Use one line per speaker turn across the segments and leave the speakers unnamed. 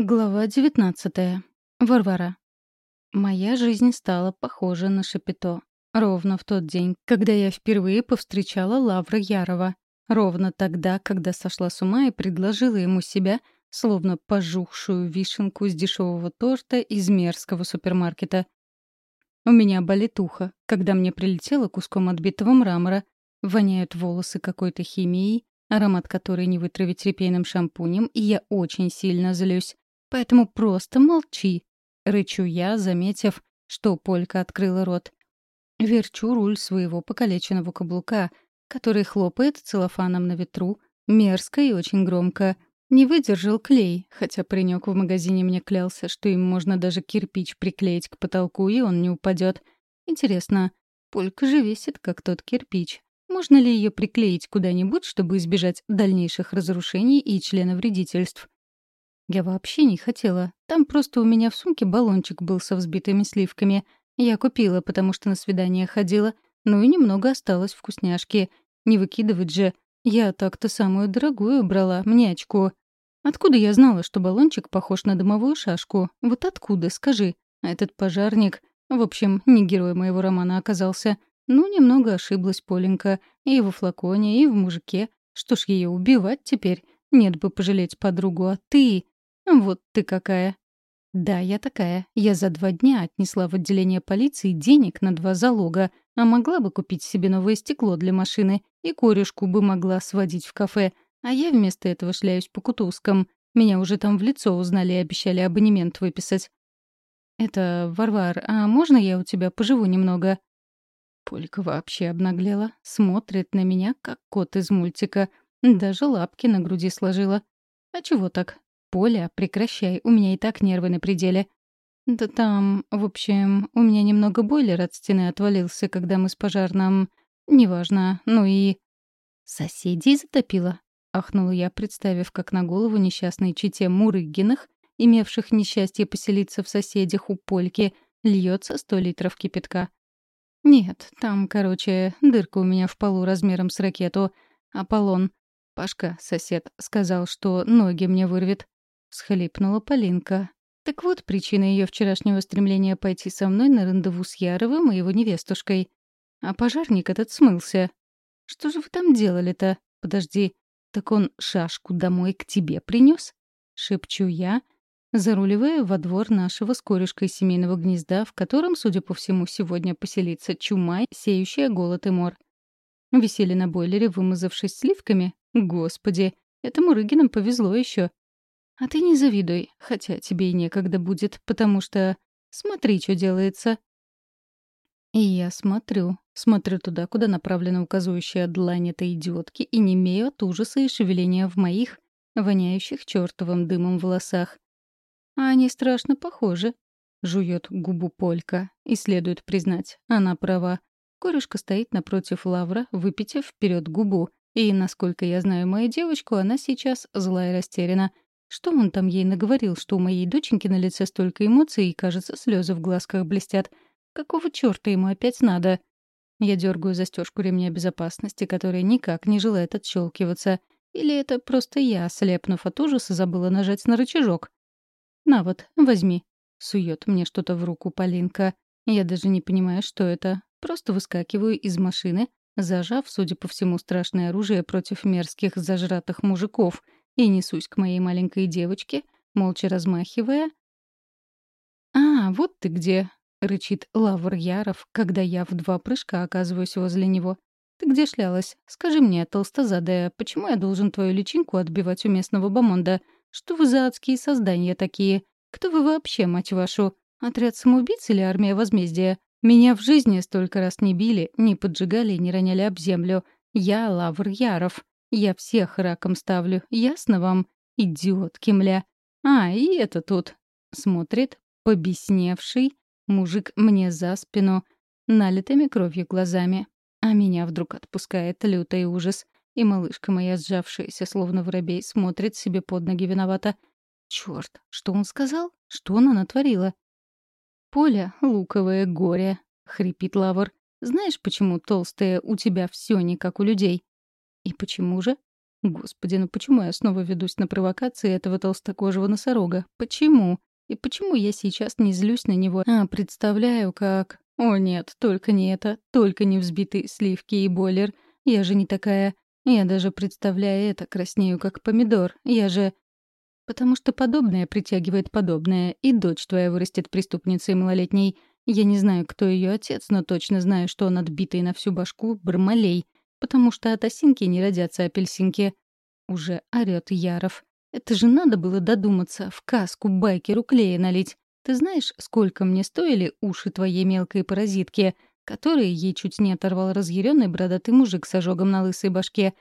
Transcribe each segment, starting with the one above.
Глава 19. Варвара. Моя жизнь стала похожа на шапито. Ровно в тот день, когда я впервые повстречала Лавра Ярова. Ровно тогда, когда сошла с ума и предложила ему себя, словно пожухшую вишенку с дешевого торта из мерзкого супермаркета. У меня болит ухо, когда мне прилетело куском отбитого мрамора. Воняют волосы какой-то химией, аромат которой не вытравить репейным шампунем, и я очень сильно злюсь. Поэтому просто молчи. Рычу я, заметив, что Полька открыла рот. Верчу руль своего покалеченного каблука, который хлопает целлофаном на ветру, мерзко и очень громко. Не выдержал клей, хотя паренек в магазине мне клялся, что им можно даже кирпич приклеить к потолку, и он не упадет. Интересно, Полька же весит, как тот кирпич. Можно ли ее приклеить куда-нибудь, чтобы избежать дальнейших разрушений и членовредительств? Я вообще не хотела. Там просто у меня в сумке баллончик был со взбитыми сливками. Я купила, потому что на свидание ходила. Ну и немного осталось вкусняшки. Не выкидывать же. Я так-то самую дорогую брала, мне очко. Откуда я знала, что баллончик похож на дымовую шашку? Вот откуда, скажи? А этот пожарник... В общем, не герой моего романа оказался. Ну, немного ошиблась Поленька. И во флаконе, и в мужике. Что ж ее убивать теперь? Нет бы пожалеть подругу, а ты... «Вот ты какая!» «Да, я такая. Я за два дня отнесла в отделение полиции денег на два залога, а могла бы купить себе новое стекло для машины и корешку бы могла сводить в кафе, а я вместо этого шляюсь по кутузкам. Меня уже там в лицо узнали и обещали абонемент выписать». «Это, Варвар, а можно я у тебя поживу немного?» Полька вообще обнаглела, смотрит на меня, как кот из мультика. Даже лапки на груди сложила. А чего так? «Поля, прекращай, у меня и так нервы на пределе». «Да там, в общем, у меня немного бойлер от стены отвалился, когда мы с пожарным... Неважно, ну и...» «Соседей затопило», — ахнула я, представив, как на голову несчастной чите Мурыгиных, имевших несчастье поселиться в соседях у Польки, льется сто литров кипятка. «Нет, там, короче, дырка у меня в полу размером с ракету. Аполлон. Пашка, сосед, сказал, что ноги мне вырвет. — всхлипнула Полинка. Так вот причина ее вчерашнего стремления пойти со мной на рандеву с Яровым и его невестушкой. А пожарник этот смылся. Что же вы там делали-то? Подожди, так он шашку домой к тебе принес? Шепчу я, заруливая во двор нашего с корешкой семейного гнезда, в котором, судя по всему, сегодня поселится чума, сеющая голод и мор. Висели на бойлере, вымазавшись сливками? Господи, этому Рыгинам повезло еще. А ты не завидуй, хотя тебе и некогда будет, потому что... Смотри, что делается. И я смотрю. Смотрю туда, куда направлена указывающая длань этой идиотки, и не имею от ужаса и шевеления в моих, воняющих чертовым дымом волосах. А они страшно похожи. Жует губу Полька. И следует признать, она права. Корешка стоит напротив Лавра, выпитив вперед губу. И, насколько я знаю мою девочку, она сейчас злая и растеряна — что он там ей наговорил, что у моей доченьки на лице столько эмоций и, кажется, слезы в глазках блестят? Какого чёрта ему опять надо? Я дергаю застежку ремня безопасности, которая никак не желает отщелкиваться. Или это просто я, слепнув от ужаса, забыла нажать на рычажок? «На вот, возьми», — сует мне что-то в руку Полинка. Я даже не понимаю, что это. Просто выскакиваю из машины, зажав, судя по всему, страшное оружие против мерзких зажратых мужиков — и несусь к моей маленькой девочке, молча размахивая. «А, вот ты где!» — рычит Лавр Яров, когда я в два прыжка оказываюсь возле него. «Ты где шлялась? Скажи мне, толстозадая, почему я должен твою личинку отбивать у местного бомонда? Что вы за адские создания такие? Кто вы вообще, мать вашу? Отряд самоубийц или армия возмездия? Меня в жизни столько раз не били, не поджигали и не роняли об землю. Я Лавр Яров. Я всех раком ставлю, ясно вам? Идиотки, мля. А, и это тут. Смотрит, побесневший, мужик мне за спину, налитыми кровью глазами. А меня вдруг отпускает лютый ужас. И малышка моя, сжавшаяся, словно воробей, смотрит себе под ноги виновата. Чёрт, что он сказал? Что она натворила? «Поля, луковое горе», — хрипит Лавр. «Знаешь, почему толстая у тебя все не как у людей? «И почему же?» Господи, ну почему я снова ведусь на провокации этого толстокожего носорога? Почему? И почему я сейчас не злюсь на него, а представляю, как... О нет, только не это, только не взбитые сливки и бойлер. Я же не такая... Я даже представляя это краснею, как помидор. Я же... Потому что подобное притягивает подобное, и дочь твоя вырастет преступницей малолетней. Я не знаю, кто ее отец, но точно знаю, что он отбитый на всю башку бармалей, потому что от осинки не родятся апельсинки. Уже орёт Яров. Это же надо было додуматься, в каску байкеру клея налить. Ты знаешь, сколько мне стоили уши твоей мелкой паразитки, которые ей чуть не оторвал разъяренный бородатый мужик с ожогом на лысой башке?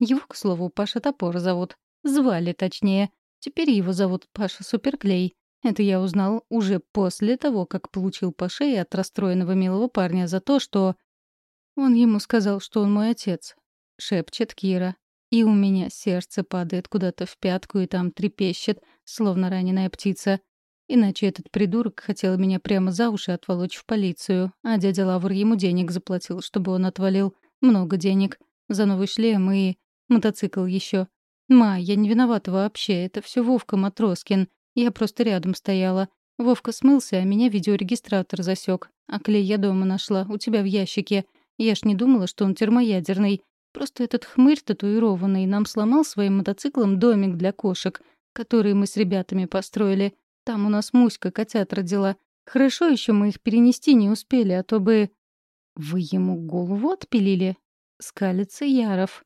Его, к слову, Паша Топор зовут. Звали, точнее. Теперь его зовут Паша Суперклей. Это я узнал уже после того, как получил по шее от расстроенного милого парня за то, что... Он ему сказал, что он мой отец. Шепчет Кира. И у меня сердце падает куда-то в пятку и там трепещет, словно раненая птица. Иначе этот придурок хотел меня прямо за уши отволочь в полицию, а дядя Лавр ему денег заплатил, чтобы он отвалил. Много денег. За новый шлем и мотоцикл еще. «Ма, я не виновата вообще, это все Вовка Матроскин. Я просто рядом стояла. Вовка смылся, а меня видеорегистратор засек. А клей я дома нашла, у тебя в ящике. Я ж не думала, что он термоядерный. Просто этот хмырь татуированный нам сломал своим мотоциклом домик для кошек, который мы с ребятами построили. Там у нас Муська котят родила. Хорошо еще мы их перенести не успели, а то бы... Вы ему голову отпилили? Скалится Яров.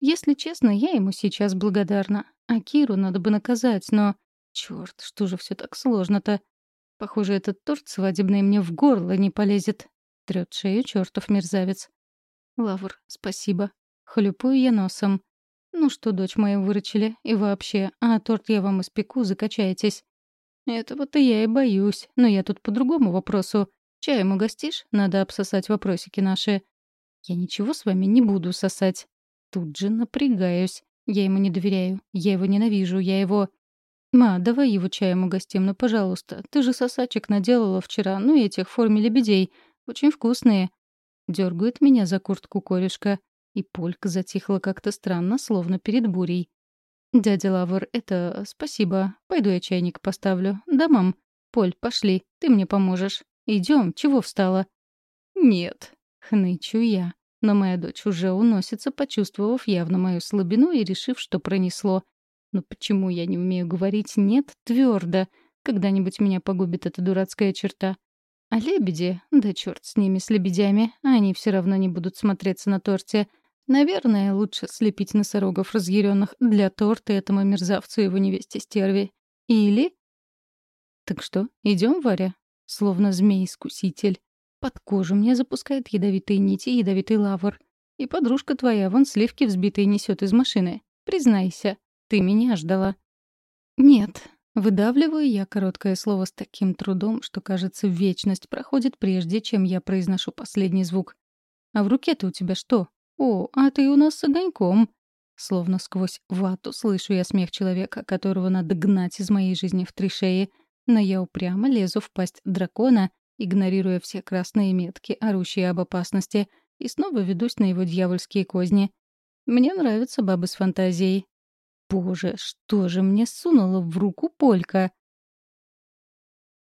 Если честно, я ему сейчас благодарна. А Киру надо бы наказать, но... Чёрт, что же все так сложно-то? Похоже, этот торт свадебный мне в горло не полезет. Трёт шею чёртов мерзавец. Лавр, спасибо. Хлюпаю я носом. Ну что, дочь мою выручили? И вообще, а торт я вам испеку, закачаетесь. Этого-то я и боюсь, но я тут по другому вопросу. Чаем угостишь? Надо обсосать вопросики наши. Я ничего с вами не буду сосать. Тут же напрягаюсь. Я ему не доверяю. Я его ненавижу. Я его... «Ма, давай его чаем угостим, ну, пожалуйста. Ты же сосачек наделала вчера, ну, и этих в форме лебедей. Очень вкусные». Дёргает меня за куртку корешка. И полька затихла как-то странно, словно перед бурей. «Дядя Лавр, это... спасибо. Пойду я чайник поставлю. Да, мам? Поль, пошли. Ты мне поможешь. Идем. Чего встала?» «Нет», — хнычу я. Но моя дочь уже уносится, почувствовав явно мою слабину и решив, что пронесло. Но почему я не умею говорить «нет» твердо? Когда-нибудь меня погубит эта дурацкая черта. А лебеди? Да черт с ними, с лебедями. Они все равно не будут смотреться на торте. Наверное, лучше слепить носорогов разъяренных для торта этому мерзавцу и его невесте стерви. Или... Так что, идем, Варя? Словно змей-искуситель. Под кожу мне запускает ядовитые нити ядовитый лавр. И подружка твоя вон сливки взбитые несет из машины. Признайся, ты меня ждала. Нет. Выдавливаю я короткое слово с таким трудом, что, кажется, вечность проходит прежде, чем я произношу последний звук. А в руке-то у тебя что? О, а ты у нас с огоньком. Словно сквозь вату слышу я смех человека, которого надо гнать из моей жизни в три шеи. Но я упрямо лезу в пасть дракона игнорируя все красные метки, орущие об опасности, и снова ведусь на его дьявольские козни. Мне нравятся бабы с фантазией. Боже, что же мне сунула в руку полька?